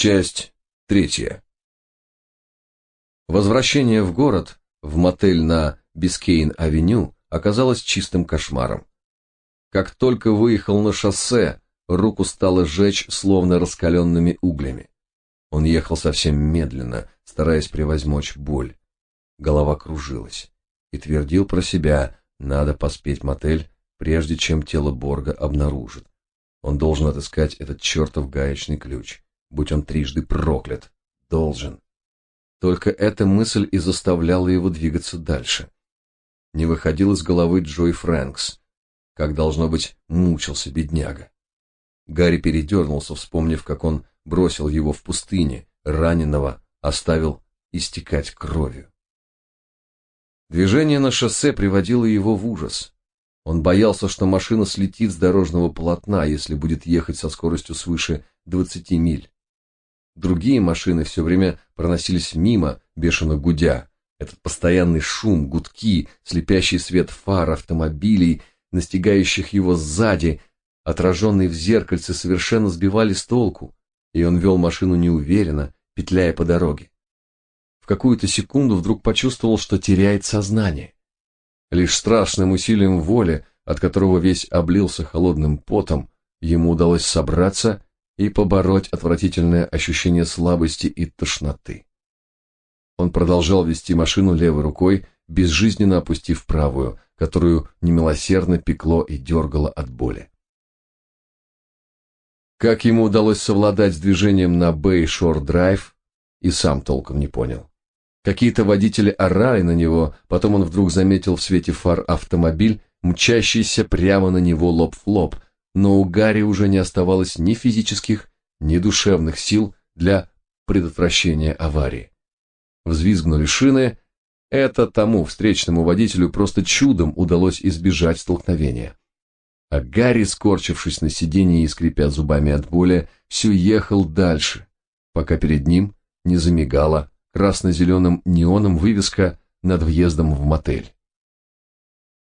Часть третья. Возвращение в город, в мотель на Бискейн-авеню, оказалось чистым кошмаром. Как только выехал на шоссе, руку стало жечь словно раскаленными углями. Он ехал совсем медленно, стараясь превозмочь боль. Голова кружилась и твердил про себя, надо поспеть в мотель, прежде чем тело Борга обнаружат. Он должен отыскать этот чертов гаечный ключ, будь он трижды проклят. Должен. Только эта мысль и заставляла его двигаться дальше. Не выходил из головы Джой Фрэнкс, как, должно быть, мучился бедняга. Гарри передернулся, вспомнив, как он бросил его в пустыне, раненого, оставил истекать кровью. Движение на шоссе приводило его в ужас. Он боялся, что машина слетит с дорожного полотна, если будет ехать со скоростью свыше 20 миль. Другие машины все время проносились мимо, бешено гудя. Этот постоянный шум, гудки, слепящий свет фар автомобилей, настигающих его сзади, отраженный в зеркальце, совершенно сбивали с толку, и он вел машину неуверенно, петляя по дороге. В какую-то секунду вдруг почувствовал, что теряет сознание. Лишь страшным усилием воли, от которого весь облился холодным потом, ему удалось собраться и побороть отвратительное ощущение слабости и тошноты. Он продолжал вести машину левой рукой, безжизненно опустив правую, которую немилосердно пекло и дергало от боли. Как ему удалось совладать с движением на Бэй-Шор-Драйв, и сам толком не понял. Какие-то водители орали на него, потом он вдруг заметил в свете фар автомобиль, мчащийся прямо на него лоб в лоб, но у Гарри уже не оставалось ни физических, ни душевных сил для предотвращения аварии. Взвизгнули шины, это тому встречному водителю просто чудом удалось избежать столкновения. А Гарри, скорчившись на сиденье и скрипя зубами от боли, все ехал дальше, пока перед ним не замигала красно-зеленым неоном вывеска над въездом в мотель.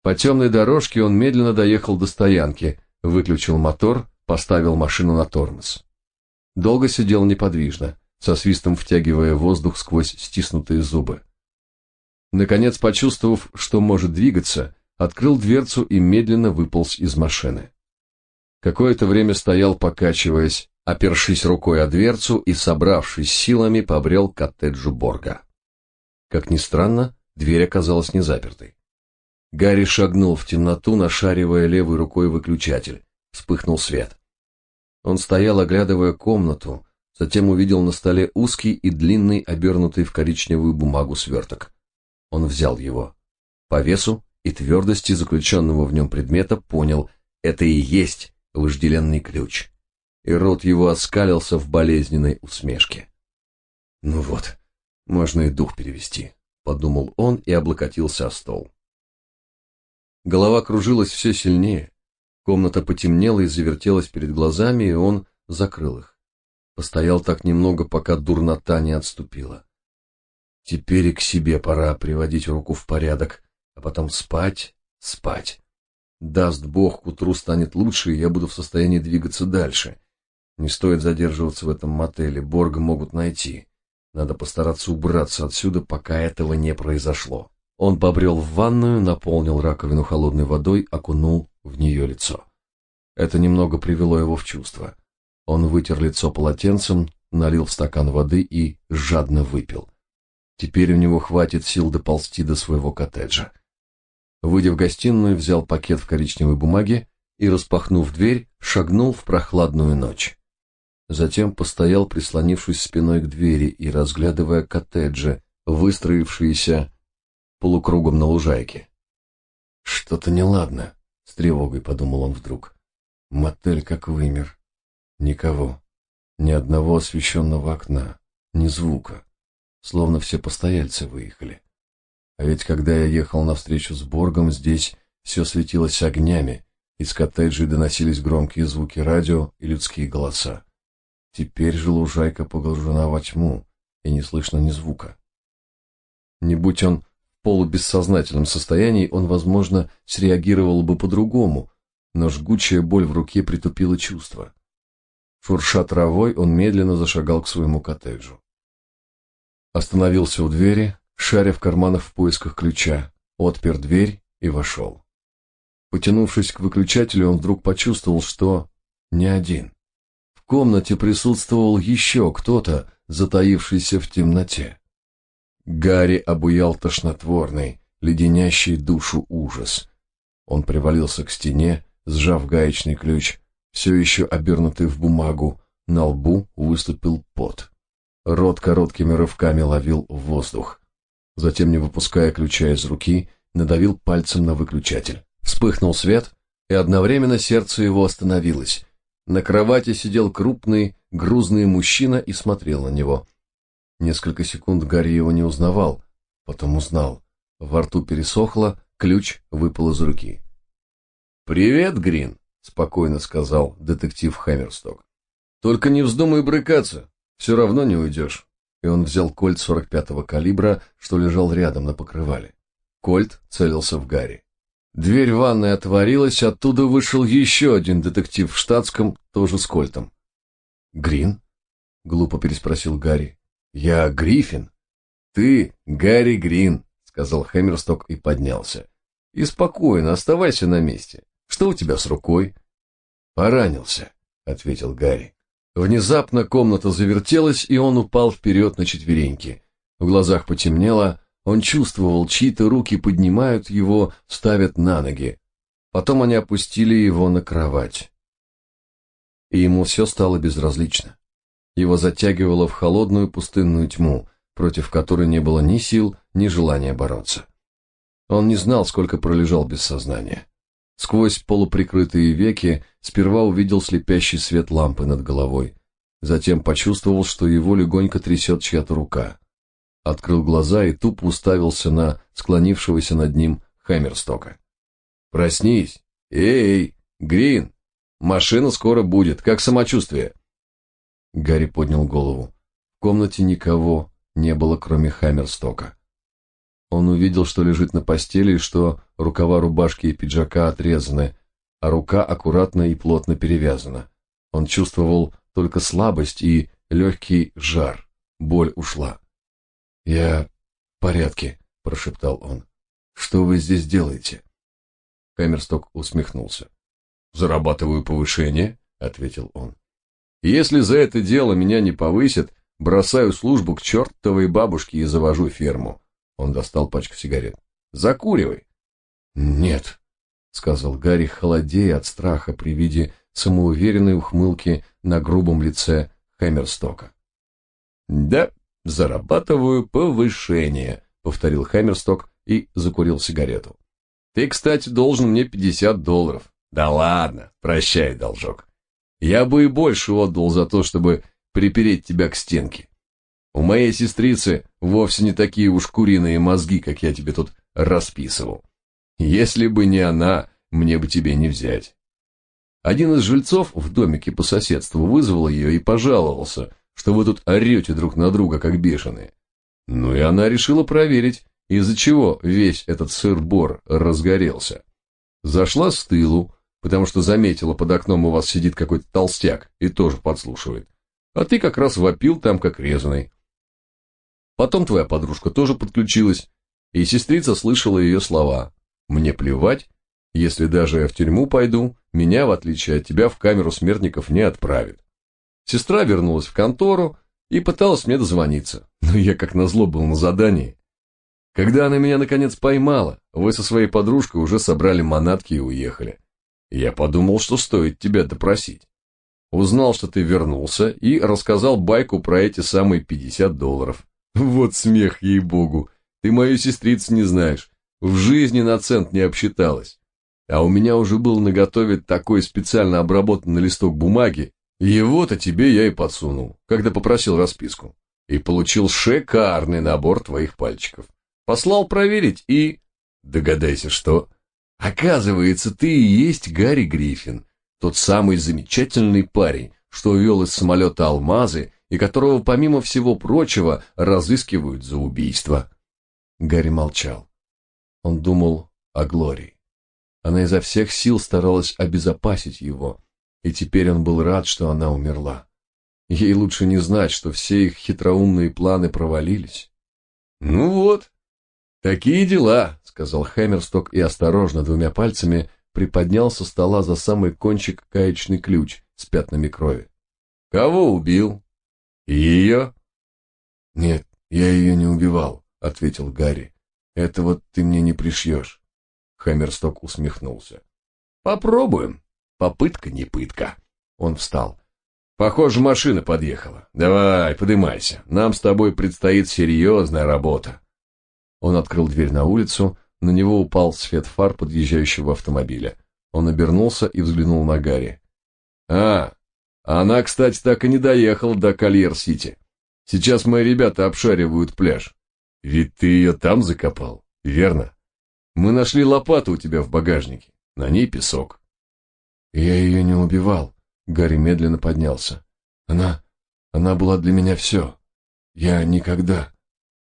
По темной дорожке он медленно доехал до стоянки, выключил мотор, поставил машину на тормоз. Долго сидел неподвижно, со свистом втягивая воздух сквозь стиснутые зубы. Наконец, почувствовав, что может двигаться, открыл дверцу и медленно выполз из машины. Какое-то время стоял, покачиваясь, опершись рукой о дверцу и, собравшись силами, побрел к коттеджу Борга. Как ни странно, дверь оказалась не запертой. Гарри шагнул в темноту, нашаривая левой рукой выключатель. Вспыхнул свет. Он стоял, оглядывая комнату, затем увидел на столе узкий и длинный, обернутый в коричневую бумагу сверток. Он взял его. По весу и твердости заключенного в нем предмета понял, это и есть вожделенный ключ. И рот его оскалился в болезненной усмешке. Ну вот, можно и дух перевести, подумал он и облокотился о стол. Голова кружилась все сильнее. Комната потемнела и завертелась перед глазами, и он закрыл их. Постоял так немного, пока дурнота не отступила. Теперь и к себе пора приводить руку в порядок, а потом спать, спать. Даст Бог, к утру станет лучше, и я буду в состоянии двигаться дальше. Не стоит задерживаться в этом мотеле, Борга могут найти. Надо постараться убраться отсюда, пока этого не произошло. Он побрел в ванную, наполнил раковину холодной водой, окунул в нее лицо. Это немного привело его в чувство. Он вытер лицо полотенцем, налил в стакан воды и жадно выпил. Теперь у него хватит сил доползти до своего коттеджа. Выйдя в гостиную, взял пакет в коричневой бумаге и, распахнув дверь, шагнул в прохладную ночь. Затем постоял, прислонившись спиной к двери и разглядывая коттеджи, выстроившиеся полукругом на лужайке. Что-то неладно, с тревогой подумал он вдруг. Мотель как вымер. Никого. Ни одного освещенного окна, ни звука. Словно все постояльцы выехали. А ведь когда я ехал навстречу с Боргом, здесь все светилось огнями, из коттеджей доносились громкие звуки радио и людские голоса. Теперь же лужайка погружена во тьму, и не слышно ни звука. Не будь он полубессознательном состоянии, он, возможно, среагировал бы по-другому, но жгучая боль в руке притупила чувства. Шурша травой, он медленно зашагал к своему коттеджу. Остановился у двери, шаря в карманах в поисках ключа, отпер дверь и вошел. Потянувшись к выключателю, он вдруг почувствовал, что не один. В комнате присутствовал еще кто-то, затаившийся в темноте. Гарри обуял тошнотворный, леденящий душу ужас. Он привалился к стене, сжав гаечный ключ, все еще обернутый в бумагу, на лбу выступил пот. Рот короткими рывками ловил воздух. Затем, не выпуская ключа из руки, надавил пальцем на выключатель. Вспыхнул свет, и одновременно сердце его остановилось. На кровати сидел крупный, грузный мужчина и смотрел на него. Несколько секунд Гарри его не узнавал, потом узнал. Во рту пересохло, ключ выпал из руки. «Привет, Грин», — спокойно сказал детектив Хэмерсток. «Только не вздумай брыкаться, все равно не уйдешь». И он взял кольт 45-го калибра, что лежал рядом на покрывале. Кольт целился в Гарри. Дверь ванной отворилась, оттуда вышел еще один детектив в штатском, тоже с кольтом. «Грин?» — глупо переспросил Гарри. «Я Гриффин». «Ты Гарри Грин», — сказал Хэмерсток и поднялся. «И спокойно, оставайся на месте. Что у тебя с рукой?» «Поранился», — ответил Гарри. Внезапно комната завертелась, и он упал вперед на четвереньки. В глазах потемнело, он чувствовал, чьи-то руки поднимают его, ставят на ноги. Потом они опустили его на кровать. И ему все стало безразлично. Его затягивало в холодную пустынную тьму, против которой не было ни сил, ни желания бороться. Он не знал, сколько пролежал без сознания. Сквозь полуприкрытые веки сперва увидел слепящий свет лампы над головой, затем почувствовал, что его легонько трясет чья-то рука открыл глаза и тупо уставился на склонившегося над ним Хэмерстока. «Проснись! Эй, Грин! Машина скоро будет, как самочувствие?» Гарри поднял голову. В комнате никого не было, кроме Хаммерстока. Он увидел, что лежит на постели и что рукава рубашки и пиджака отрезаны, а рука аккуратно и плотно перевязана. Он чувствовал только слабость и легкий жар. Боль ушла. «Я в порядке», — прошептал он. «Что вы здесь делаете?» Хэмерсток усмехнулся. «Зарабатываю повышение», — ответил он. «Если за это дело меня не повысят, бросаю службу к чертовой бабушке и завожу ферму». Он достал пачку сигарет. «Закуривай». «Нет», — сказал Гарри, холодея от страха при виде самоуверенной ухмылки на грубом лице Хэмерстока. «Да, зарабатываю повышение, повторил Хаммерсток и закурил сигарету. Ты, кстати, должен мне 50 долларов. Да ладно, прощай, должок. Я бы и больше отдал за то, чтобы припереть тебя к стенке. У моей сестрицы вовсе не такие уж куриные мозги, как я тебе тут расписывал. Если бы не она, мне бы тебе не взять. Один из жильцов в домике по соседству вызвал ее и пожаловался, что вы тут орете друг на друга, как бешеные. Ну и она решила проверить, из-за чего весь этот сыр-бор разгорелся. Зашла с тылу, потому что заметила, под окном у вас сидит какой-то толстяк и тоже подслушивает. А ты как раз вопил там, как резаный. Потом твоя подружка тоже подключилась, и сестрица слышала ее слова. «Мне плевать, если даже я в тюрьму пойду, меня, в отличие от тебя, в камеру смертников не отправят. Сестра вернулась в контору и пыталась мне дозвониться, но я как назло был на задании. Когда она меня наконец поймала, вы со своей подружкой уже собрали манатки и уехали. Я подумал, что стоит тебя допросить. Узнал, что ты вернулся и рассказал байку про эти самые 50 долларов. Вот смех, ей-богу. Ты мою сестрицу не знаешь. В жизни на цент не обсчиталась. А у меня уже был наготове такой специально обработанный листок бумаги, его-то тебе я и подсунул, когда попросил расписку. И получил шикарный набор твоих пальчиков. Послал проверить и... Догадайся, что... Оказывается, ты и есть Гарри Гриффин, тот самый замечательный парень, что вел из самолета алмазы и которого, помимо всего прочего, разыскивают за убийство. Гарри молчал. Он думал о Глории. Она изо всех сил старалась обезопасить его, и теперь он был рад, что она умерла. Ей лучше не знать, что все их хитроумные планы провалились. «Ну вот, такие дела», — сказал Хэмерсток и осторожно двумя пальцами приподнял со стола за самый кончик гаечный ключ с пятнами крови. «Кого убил? Ее?» «Нет, я ее не убивал», — ответил Гарри. «Это вот ты мне не пришьешь». Хэмерсток усмехнулся. «Попробуем. Попытка не пытка». Он встал. Похоже, машина подъехала. Давай, подымайся. Нам с тобой предстоит серьезная работа. Он открыл дверь на улицу, на него упал свет фар подъезжающего автомобиля. Он обернулся и взглянул на Гарри. А, она, кстати, так и не доехала до Кольер-Сити. Сейчас мои ребята обшаривают пляж. Ведь ты ее там закопал, верно? Мы нашли лопату у тебя в багажнике. На ней песок. Я ее не убивал, Гарри медленно поднялся. Она... она была для меня все. Я никогда...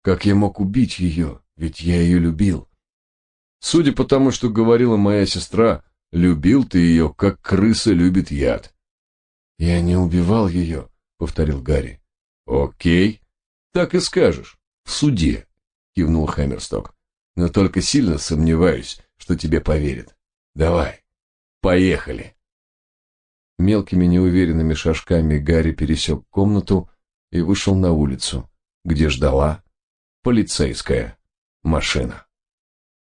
Как я мог убить ее? Ведь я ее любил. Судя по тому, что говорила моя сестра, любил ты ее, как крыса любит яд. Я не убивал ее, повторил Гарри. Окей, так и скажешь. В суде, кивнул Хаммерсток. Но только сильно сомневаюсь, что тебе поверят. Давай, поехали. Мелкими неуверенными шажками Гарри пересек комнату и вышел на улицу, где ждала полицейская машина.